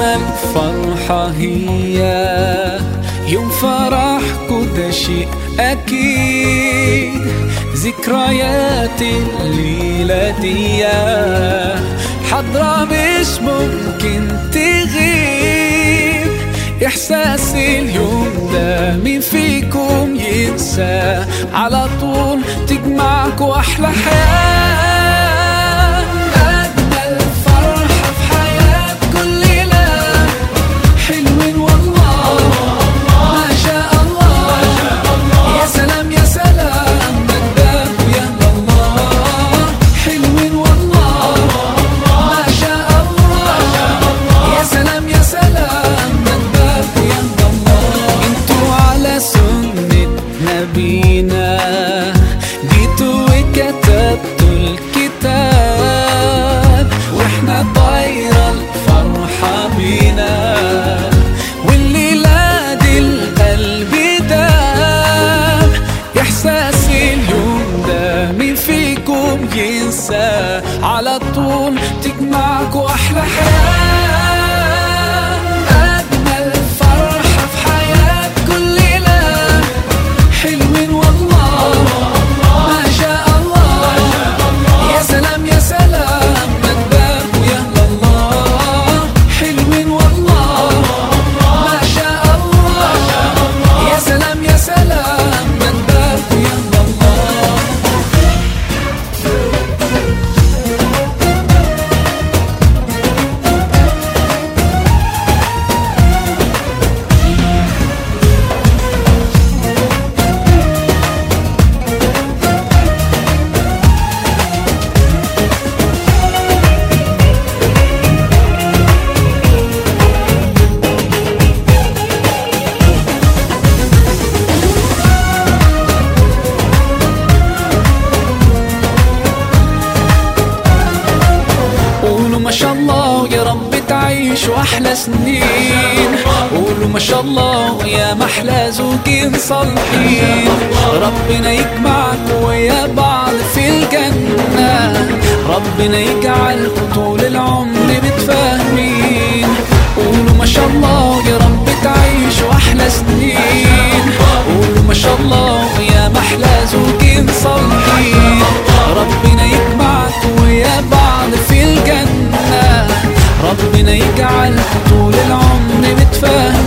أجمل فرحة هي يوم فرحكوا ده شيء أكيد ذكريات الليلة دي حضرة مش ممكن تغيب إحساس اليوم ده مين فيكم ينسى على طول تجمعكوا أحلى حياة. ينسى. على طول تجمعكوا أحلى حياة ما شاء الله يا رب تعيشوا أحلى سنين. قولوا ما شاء الله يا محلى زوجين صالحين. ربنا يجمعك ويا بعض في الجنة. ربنا يجعلكم طول العمر متفاهمين. قولوا ما شاء الله يا رب تعيشوا أحلى سنين. ربنا يجعلكم طول العمر متفاهمين